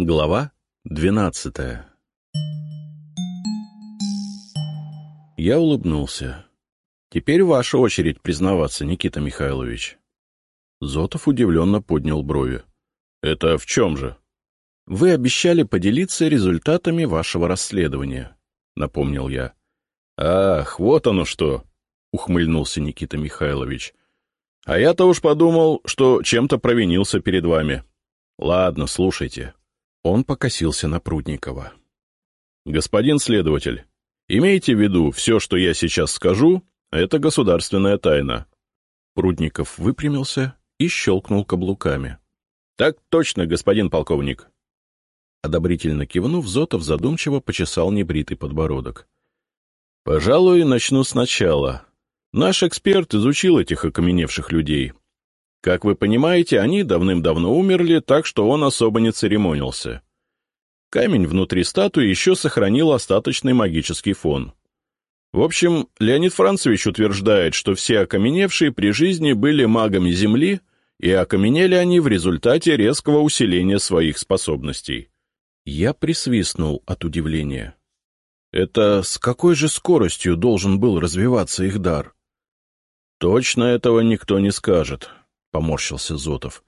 Глава двенадцатая Я улыбнулся. «Теперь ваша очередь признаваться, Никита Михайлович». Зотов удивленно поднял брови. «Это в чем же?» «Вы обещали поделиться результатами вашего расследования», — напомнил я. «Ах, вот оно что!» — ухмыльнулся Никита Михайлович. «А я-то уж подумал, что чем-то провинился перед вами. Ладно, слушайте». Он покосился на Прудникова. «Господин следователь, имейте в виду, все, что я сейчас скажу, это государственная тайна». Прудников выпрямился и щелкнул каблуками. «Так точно, господин полковник». Одобрительно кивнув, Зотов задумчиво почесал небритый подбородок. «Пожалуй, начну сначала. Наш эксперт изучил этих окаменевших людей. Как вы понимаете, они давным-давно умерли, так что он особо не церемонился. Камень внутри статуи еще сохранил остаточный магический фон. В общем, Леонид Францевич утверждает, что все окаменевшие при жизни были магами Земли, и окаменели они в результате резкого усиления своих способностей. Я присвистнул от удивления. Это с какой же скоростью должен был развиваться их дар? Точно этого никто не скажет, — поморщился Зотов.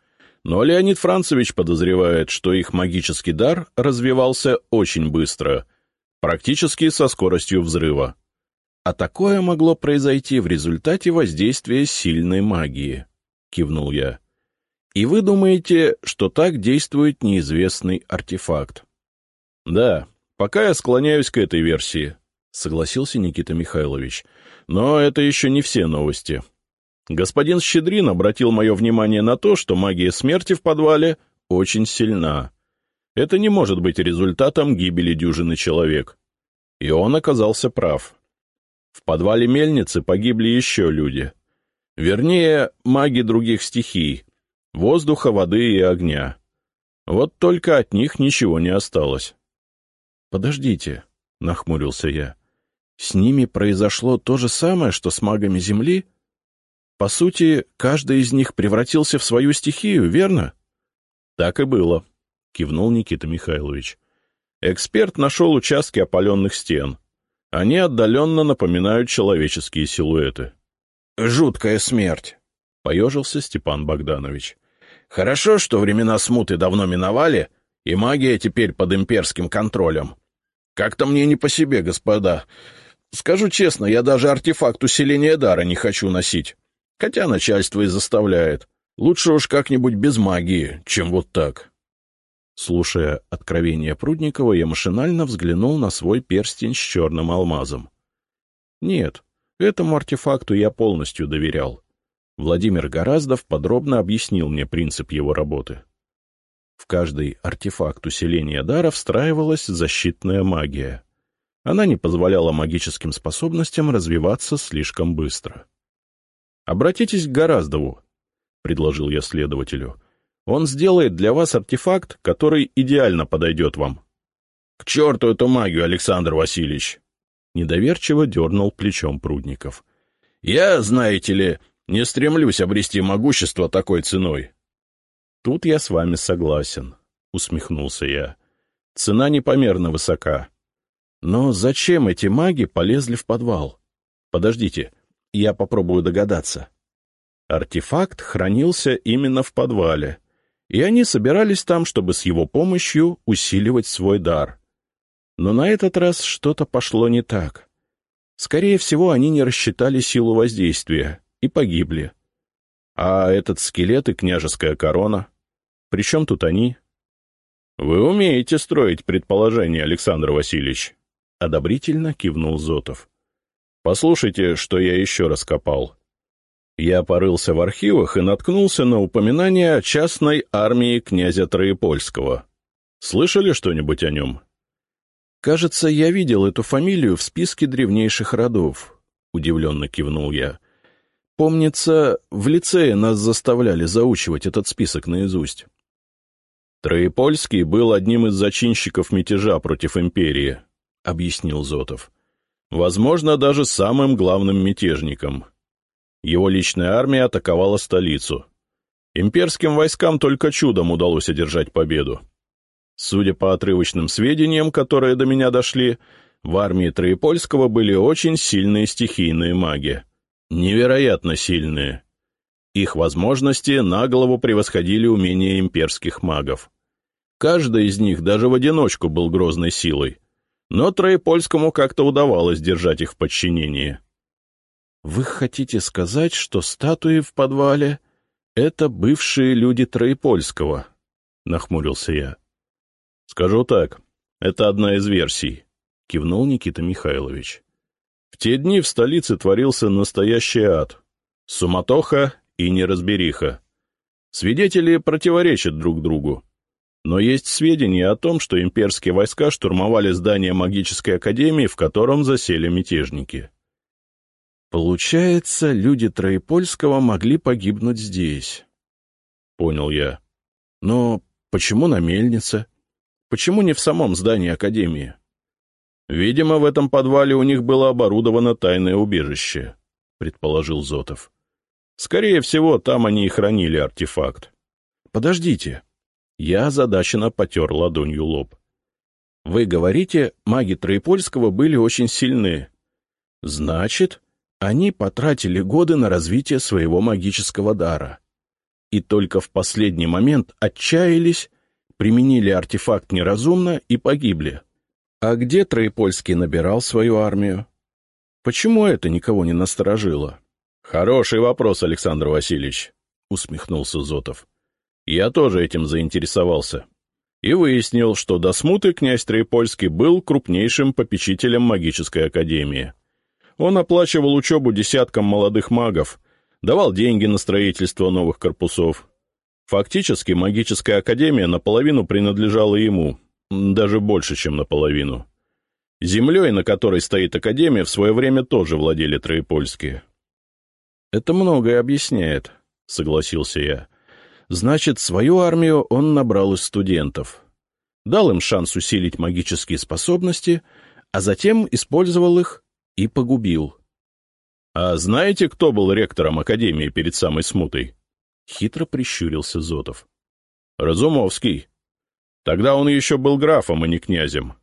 Но Леонид Францевич подозревает, что их магический дар развивался очень быстро, практически со скоростью взрыва. А такое могло произойти в результате воздействия сильной магии, — кивнул я. И вы думаете, что так действует неизвестный артефакт? — Да, пока я склоняюсь к этой версии, — согласился Никита Михайлович. — Но это еще не все новости. Господин Щедрин обратил мое внимание на то, что магия смерти в подвале очень сильна. Это не может быть результатом гибели дюжины человек. И он оказался прав. В подвале мельницы погибли еще люди. Вернее, маги других стихий — воздуха, воды и огня. Вот только от них ничего не осталось. — Подождите, — нахмурился я. — С ними произошло то же самое, что с магами Земли? — по сути, каждый из них превратился в свою стихию, верно? — Так и было, — кивнул Никита Михайлович. Эксперт нашел участки опаленных стен. Они отдаленно напоминают человеческие силуэты. — Жуткая смерть, — поежился Степан Богданович. — Хорошо, что времена смуты давно миновали, и магия теперь под имперским контролем. Как-то мне не по себе, господа. Скажу честно, я даже артефакт усиления дара не хочу носить. Хотя начальство и заставляет. Лучше уж как-нибудь без магии, чем вот так. Слушая откровение Прудникова, я машинально взглянул на свой перстень с черным алмазом. Нет, этому артефакту я полностью доверял. Владимир Гораздов подробно объяснил мне принцип его работы. В каждый артефакт усиления дара встраивалась защитная магия. Она не позволяла магическим способностям развиваться слишком быстро. Обратитесь к Гораздову, — предложил я следователю. Он сделает для вас артефакт, который идеально подойдет вам. — К черту эту магию, Александр Васильевич! — недоверчиво дернул плечом Прудников. — Я, знаете ли, не стремлюсь обрести могущество такой ценой. — Тут я с вами согласен, — усмехнулся я. — Цена непомерно высока. Но зачем эти маги полезли в подвал? Подождите, — я попробую догадаться. Артефакт хранился именно в подвале, и они собирались там, чтобы с его помощью усиливать свой дар. Но на этот раз что-то пошло не так. Скорее всего, они не рассчитали силу воздействия и погибли. А этот скелет и княжеская корона? При чем тут они? — Вы умеете строить предположения, Александр Васильевич, — одобрительно кивнул Зотов. Послушайте, что я еще раскопал. Я порылся в архивах и наткнулся на упоминание о частной армии князя Троепольского. Слышали что-нибудь о нем? Кажется, я видел эту фамилию в списке древнейших родов, — удивленно кивнул я. Помнится, в лицее нас заставляли заучивать этот список наизусть. Троепольский был одним из зачинщиков мятежа против империи, — объяснил Зотов. Возможно, даже самым главным мятежником. Его личная армия атаковала столицу. Имперским войскам только чудом удалось одержать победу. Судя по отрывочным сведениям, которые до меня дошли, в армии Троепольского были очень сильные стихийные маги. Невероятно сильные. Их возможности на голову превосходили умения имперских магов. Каждый из них даже в одиночку был грозной силой, но Троепольскому как-то удавалось держать их в подчинении. — Вы хотите сказать, что статуи в подвале — это бывшие люди Троепольского? — нахмурился я. — Скажу так, это одна из версий, — кивнул Никита Михайлович. В те дни в столице творился настоящий ад. Суматоха и неразбериха. Свидетели противоречат друг другу. Но есть сведения о том, что имперские войска штурмовали здание магической академии, в котором засели мятежники. Получается, люди Троепольского могли погибнуть здесь. Понял я. Но почему на мельнице? Почему не в самом здании академии? Видимо, в этом подвале у них было оборудовано тайное убежище, предположил Зотов. Скорее всего, там они и хранили артефакт. Подождите, я озадаченно потер ладонью лоб. «Вы говорите, маги Троепольского были очень сильны. Значит, они потратили годы на развитие своего магического дара. И только в последний момент отчаялись, применили артефакт неразумно и погибли. А где Троепольский набирал свою армию? Почему это никого не насторожило? — Хороший вопрос, Александр Васильевич, — усмехнулся Зотов. Я тоже этим заинтересовался. И выяснил, что до смуты князь Троепольский был крупнейшим попечителем магической академии. Он оплачивал учебу десяткам молодых магов, давал деньги на строительство новых корпусов. Фактически магическая академия наполовину принадлежала ему, даже больше, чем наполовину. Землей, на которой стоит академия, в свое время тоже владели Троепольские. — Это многое объясняет, — согласился я. Значит, свою армию он набрал из студентов. Дал им шанс усилить магические способности, а затем использовал их и погубил. — А знаете, кто был ректором Академии перед самой смутой? — хитро прищурился Зотов. — Разумовский. Тогда он еще был графом, а не князем.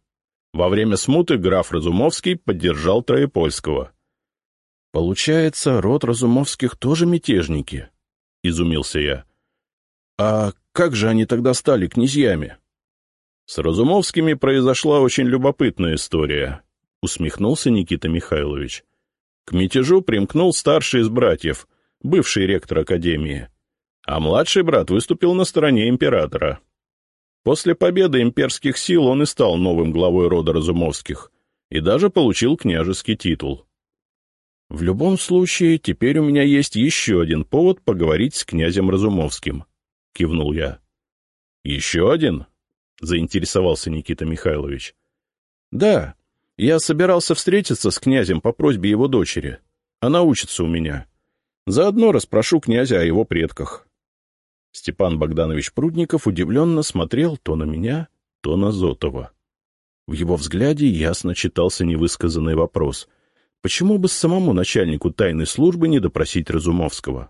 Во время смуты граф Разумовский поддержал Троепольского. — Получается, род Разумовских тоже мятежники? — изумился я. А как же они тогда стали князьями? С Разумовскими произошла очень любопытная история, усмехнулся Никита Михайлович. К мятежу примкнул старший из братьев, бывший ректор Академии, а младший брат выступил на стороне императора. После победы имперских сил он и стал новым главой рода Разумовских и даже получил княжеский титул. В любом случае, теперь у меня есть еще один повод поговорить с князем Разумовским —— кивнул я. — Еще один? — заинтересовался Никита Михайлович. — Да, я собирался встретиться с князем по просьбе его дочери. Она учится у меня. Заодно расспрошу князя о его предках. Степан Богданович Прудников удивленно смотрел то на меня, то на Зотова. В его взгляде ясно читался невысказанный вопрос. Почему бы самому начальнику тайной службы не допросить Разумовского?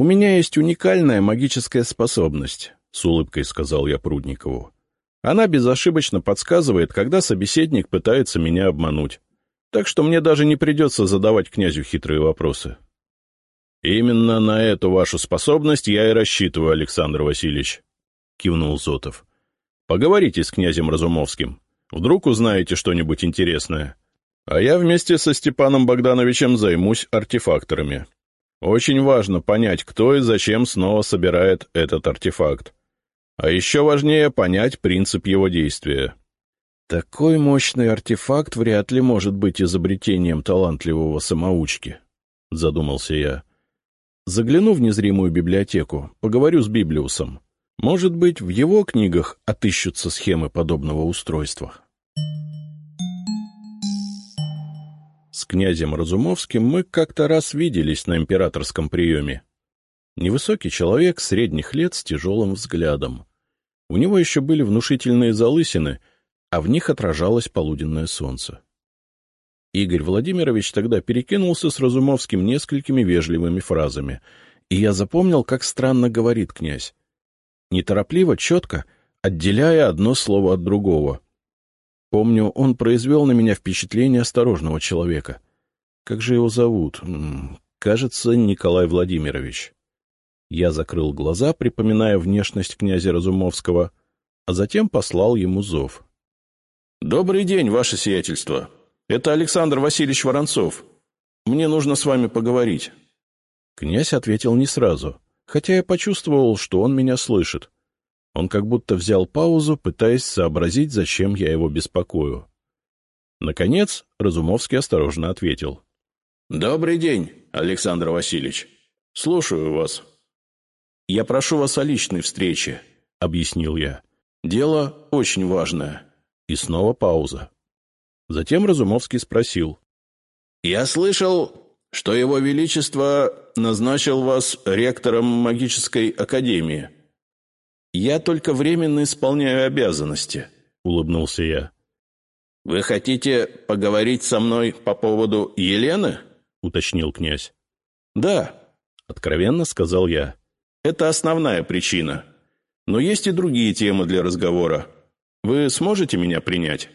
«У меня есть уникальная магическая способность», — с улыбкой сказал я Прудникову. «Она безошибочно подсказывает, когда собеседник пытается меня обмануть. Так что мне даже не придется задавать князю хитрые вопросы». «Именно на эту вашу способность я и рассчитываю, Александр Васильевич», — кивнул Зотов. «Поговорите с князем Разумовским. Вдруг узнаете что-нибудь интересное. А я вместе со Степаном Богдановичем займусь артефакторами». Очень важно понять, кто и зачем снова собирает этот артефакт. А еще важнее понять принцип его действия. Такой мощный артефакт вряд ли может быть изобретением талантливого самоучки, — задумался я. Загляну в незримую библиотеку, поговорю с Библиусом. Может быть, в его книгах отыщутся схемы подобного устройства. С князем Разумовским мы как-то раз виделись на императорском приеме. Невысокий человек средних лет с тяжелым взглядом. У него еще были внушительные залысины, а в них отражалось полуденное солнце. Игорь Владимирович тогда перекинулся с Разумовским несколькими вежливыми фразами, и я запомнил, как странно говорит князь. Неторопливо, четко, отделяя одно слово от другого. Помню, он произвел на меня впечатление осторожного человека. Как же его зовут? Кажется, Николай Владимирович. Я закрыл глаза, припоминая внешность князя Разумовского, а затем послал ему зов. — Добрый день, ваше сиятельство. Это Александр Васильевич Воронцов. Мне нужно с вами поговорить. Князь ответил не сразу, хотя я почувствовал, что он меня слышит. Он как будто взял паузу, пытаясь сообразить, зачем я его беспокою. Наконец Разумовский осторожно ответил. — Добрый день, Александр Васильевич. Слушаю вас. — Я прошу вас о личной встрече, — объяснил я. — Дело очень важное. И снова пауза. Затем Разумовский спросил. — Я слышал, что Его Величество назначил вас ректором магической академии. — «Я только временно исполняю обязанности», — улыбнулся я. «Вы хотите поговорить со мной по поводу Елены?» — уточнил князь. «Да», — откровенно сказал я. «Это основная причина. Но есть и другие темы для разговора. Вы сможете меня принять?»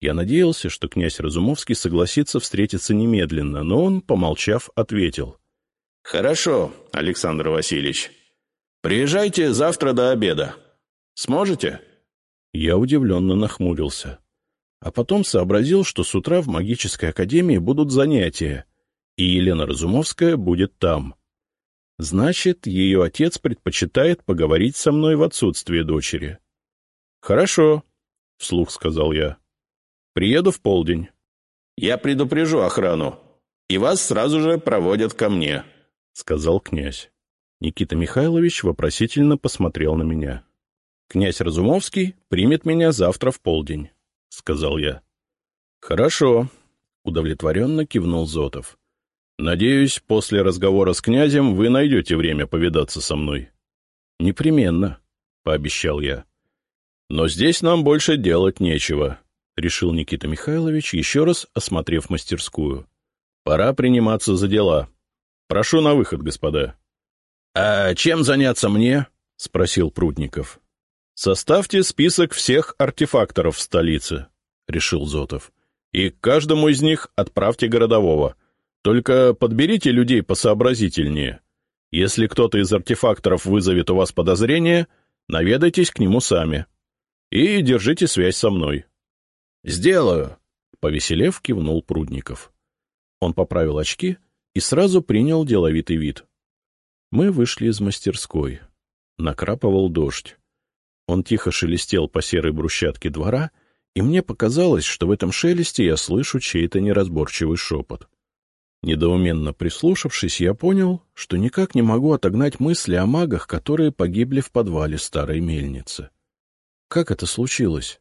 Я надеялся, что князь Разумовский согласится встретиться немедленно, но он, помолчав, ответил. «Хорошо, Александр Васильевич. Приезжайте завтра до обеда. Сможете?» Я удивленно нахмурился. А потом сообразил, что с утра в магической академии будут занятия, и Елена Разумовская будет там. Значит, ее отец предпочитает поговорить со мной в отсутствие дочери. «Хорошо», — вслух сказал я. «Приеду в полдень». «Я предупрежу охрану, и вас сразу же проводят ко мне», — сказал князь. Никита Михайлович вопросительно посмотрел на меня. — Князь Разумовский примет меня завтра в полдень, — сказал я. — Хорошо, — удовлетворенно кивнул Зотов. — Надеюсь, после разговора с князем вы найдете время повидаться со мной. — Непременно, — пообещал я. — Но здесь нам больше делать нечего, — решил Никита Михайлович, еще раз осмотрев мастерскую. — Пора приниматься за дела. Прошу на выход, господа. «А чем заняться мне?» — спросил Прудников. «Составьте список всех артефакторов в столице», — решил Зотов. «И к каждому из них отправьте городового. Только подберите людей посообразительнее. Если кто-то из артефакторов вызовет у вас подозрение, наведайтесь к нему сами. И держите связь со мной». «Сделаю», — повеселев кивнул Прудников. Он поправил очки и сразу принял деловитый вид. Мы вышли из мастерской. Накрапывал дождь. Он тихо шелестел по серой брусчатке двора, и мне показалось, что в этом шелесте я слышу чей-то неразборчивый шепот. Недоуменно прислушавшись, я понял, что никак не могу отогнать мысли о магах, которые погибли в подвале старой мельницы. Как это случилось?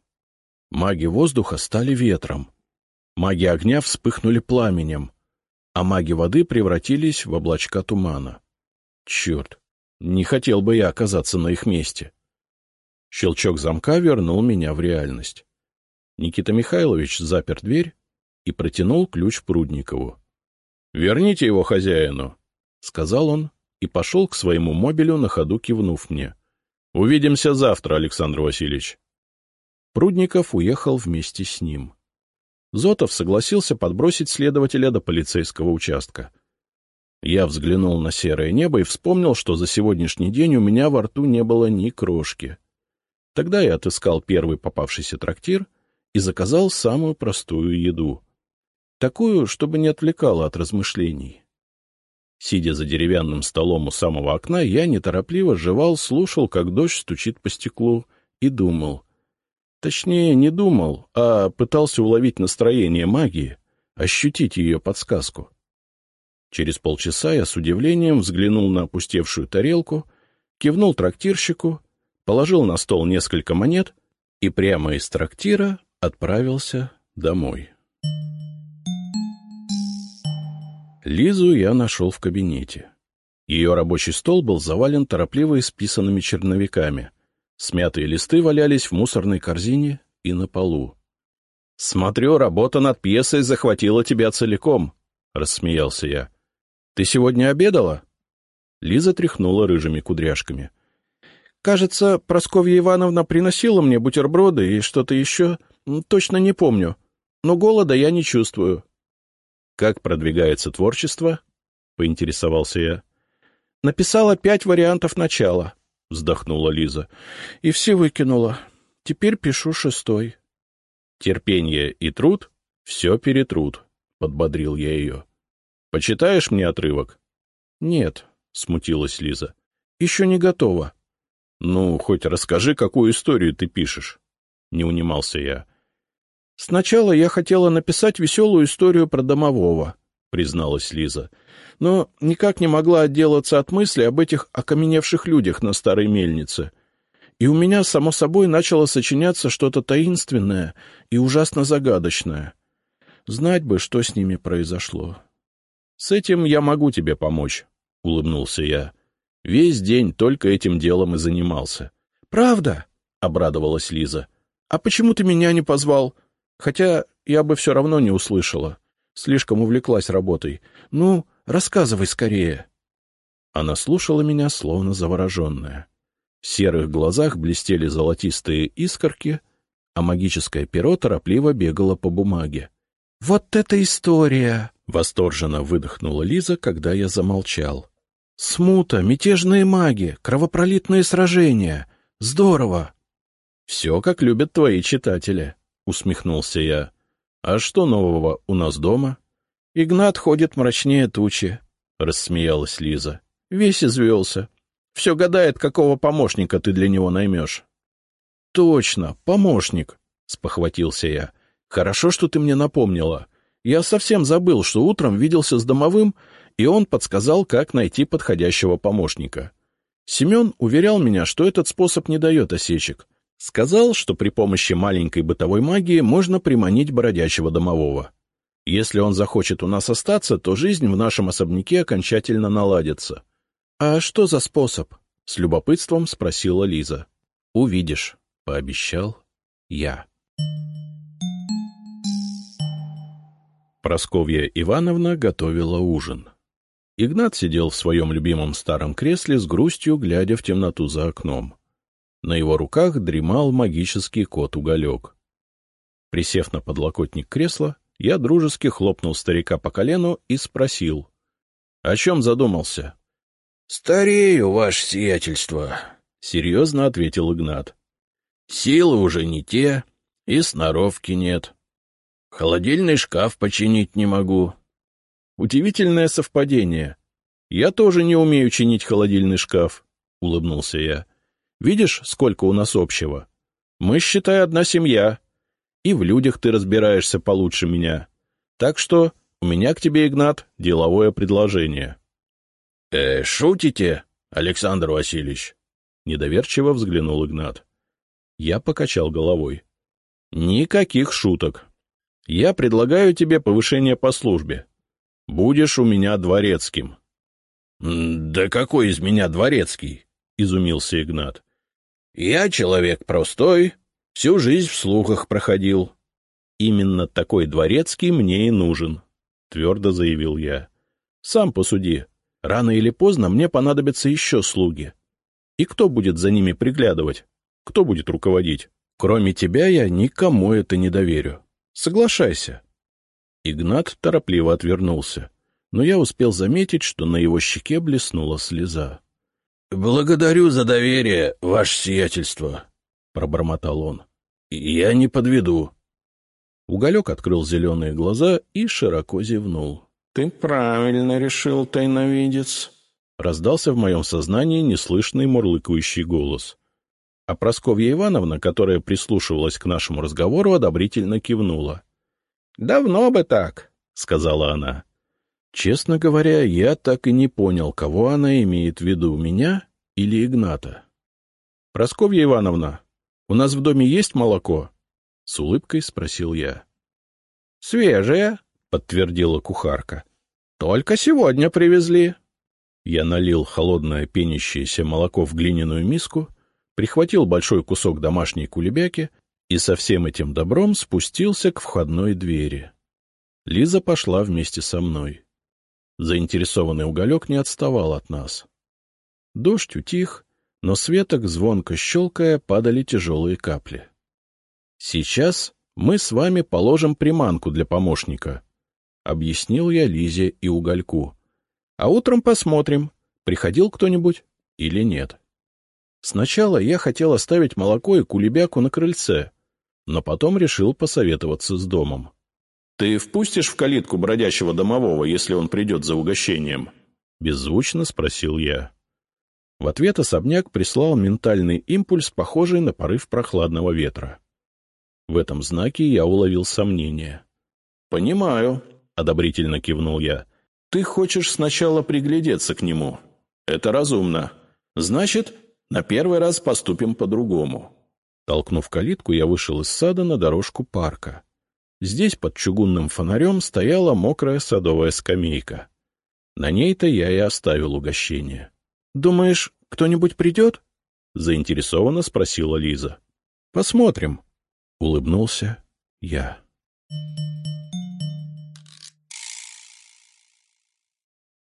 Маги воздуха стали ветром, маги огня вспыхнули пламенем, а маги воды превратились в облачка тумана. Черт, не хотел бы я оказаться на их месте. Щелчок замка вернул меня в реальность. Никита Михайлович запер дверь и протянул ключ Прудникову. — Верните его хозяину, — сказал он и пошел к своему мобилю, на ходу кивнув мне. — Увидимся завтра, Александр Васильевич. Прудников уехал вместе с ним. Зотов согласился подбросить следователя до полицейского участка. Я взглянул на серое небо и вспомнил, что за сегодняшний день у меня во рту не было ни крошки. Тогда я отыскал первый попавшийся трактир и заказал самую простую еду. Такую, чтобы не отвлекала от размышлений. Сидя за деревянным столом у самого окна, я неторопливо жевал, слушал, как дождь стучит по стеклу, и думал. Точнее, не думал, а пытался уловить настроение магии, ощутить ее подсказку. Через полчаса я с удивлением взглянул на опустевшую тарелку, кивнул трактирщику, положил на стол несколько монет и прямо из трактира отправился домой. Лизу я нашел в кабинете. Ее рабочий стол был завален торопливо исписанными черновиками. Смятые листы валялись в мусорной корзине и на полу. — Смотрю, работа над пьесой захватила тебя целиком, — рассмеялся я. Ты сегодня обедала? Лиза тряхнула рыжими кудряшками. Кажется, Просковья Ивановна приносила мне бутерброды и что-то еще. Точно не помню. Но голода я не чувствую. — Как продвигается творчество? — поинтересовался я. — Написала пять вариантов начала, — вздохнула Лиза. — И все выкинула. Теперь пишу шестой. — Терпение и труд — все перетрут, — подбодрил я ее. — Почитаешь мне отрывок? — Нет, — смутилась Лиза. — Еще не готова. — Ну, хоть расскажи, какую историю ты пишешь. Не унимался я. — Сначала я хотела написать веселую историю про домового, — призналась Лиза, — но никак не могла отделаться от мысли об этих окаменевших людях на старой мельнице. И у меня, само собой, начало сочиняться что-то таинственное и ужасно загадочное. Знать бы, что с ними произошло. — С этим я могу тебе помочь, — улыбнулся я. Весь день только этим делом и занимался. — Правда? — обрадовалась Лиза. — А почему ты меня не позвал? Хотя я бы все равно не услышала. Слишком увлеклась работой. Ну, рассказывай скорее. Она слушала меня, словно завороженная. В серых глазах блестели золотистые искорки, а магическое перо торопливо бегало по бумаге. — Вот эта история! — восторженно выдохнула Лиза, когда я замолчал. Смута, мятежные маги, кровопролитные сражения. Здорово! — Все, как любят твои читатели, — усмехнулся я. — А что нового у нас дома? — Игнат ходит мрачнее тучи, — рассмеялась Лиза. — Весь извелся. Все гадает, какого помощника ты для него наймешь. — Точно, помощник, — спохватился я. — Хорошо, что ты мне напомнила. Я совсем забыл, что утром виделся с домовым, и он подсказал, как найти подходящего помощника. Семен уверял меня, что этот способ не дает осечек. Сказал, что при помощи маленькой бытовой магии можно приманить бродячего домового. Если он захочет у нас остаться, то жизнь в нашем особняке окончательно наладится. — А что за способ? — с любопытством спросила Лиза. — Увидишь, — пообещал я. Просковья Ивановна готовила ужин. Игнат сидел в своем любимом старом кресле с грустью, глядя в темноту за окном. На его руках дремал магический кот-уголек. Присев на подлокотник кресла, я дружески хлопнул старика по колену и спросил. — О чем задумался? — Старею, ваше сиятельство, — серьезно ответил Игнат. — Силы уже не те, и сноровки нет. Холодильный шкаф починить не могу. Удивительное совпадение. Я тоже не умею чинить холодильный шкаф, — улыбнулся я. Видишь, сколько у нас общего? Мы, считай, одна семья. И в людях ты разбираешься получше меня. Так что у меня к тебе, Игнат, деловое предложение. — Э, шутите, Александр Васильевич? — недоверчиво взглянул Игнат. Я покачал головой. — Никаких шуток. Я предлагаю тебе повышение по службе. Будешь у меня дворецким. — Да какой из меня дворецкий? — изумился Игнат. — Я человек простой, всю жизнь в слухах проходил. — Именно такой дворецкий мне и нужен, — твердо заявил я. — Сам посуди. Рано или поздно мне понадобятся еще слуги. И кто будет за ними приглядывать? Кто будет руководить? Кроме тебя я никому это не доверю. Соглашайся. Игнат торопливо отвернулся, но я успел заметить, что на его щеке блеснула слеза. — Благодарю за доверие, ваше сиятельство, — пробормотал он. — Я не подведу. Уголек открыл зеленые глаза и широко зевнул. — Ты правильно решил, тайновидец, — раздался в моем сознании неслышный мурлыкающий голос. А Просковья Ивановна, которая прислушивалась к нашему разговору, одобрительно кивнула. — Давно бы так, — сказала она. Честно говоря, я так и не понял, кого она имеет в виду, меня или Игната. — Просковья Ивановна, у нас в доме есть молоко? — с улыбкой спросил я. — Свежее, — подтвердила кухарка. — Только сегодня привезли. Я налил холодное пенящееся молоко в глиняную миску, прихватил большой кусок домашней кулебяки и со всем этим добром спустился к входной двери. Лиза пошла вместе со мной. Заинтересованный уголек не отставал от нас. Дождь утих, но с веток, звонко щелкая, падали тяжелые капли. — Сейчас мы с вами положим приманку для помощника, — объяснил я Лизе и Угольку. — А утром посмотрим, приходил кто-нибудь или нет. Сначала я хотел оставить молоко и кулебяку на крыльце, но потом решил посоветоваться с домом. — Ты впустишь в калитку бродячего домового, если он придет за угощением? — беззвучно спросил я. В ответ особняк прислал ментальный импульс, похожий на порыв прохладного ветра. В этом знаке я уловил сомнение. — Понимаю, — одобрительно кивнул я. — Ты хочешь сначала приглядеться к нему. Это разумно. Значит, на первый раз поступим по-другому. Толкнув калитку, я вышел из сада на дорожку парка. Здесь под чугунным фонарем стояла мокрая садовая скамейка. На ней-то я и оставил угощение. — Думаешь, кто-нибудь придет? — заинтересованно спросила Лиза. — Посмотрим, — улыбнулся я. Thank you.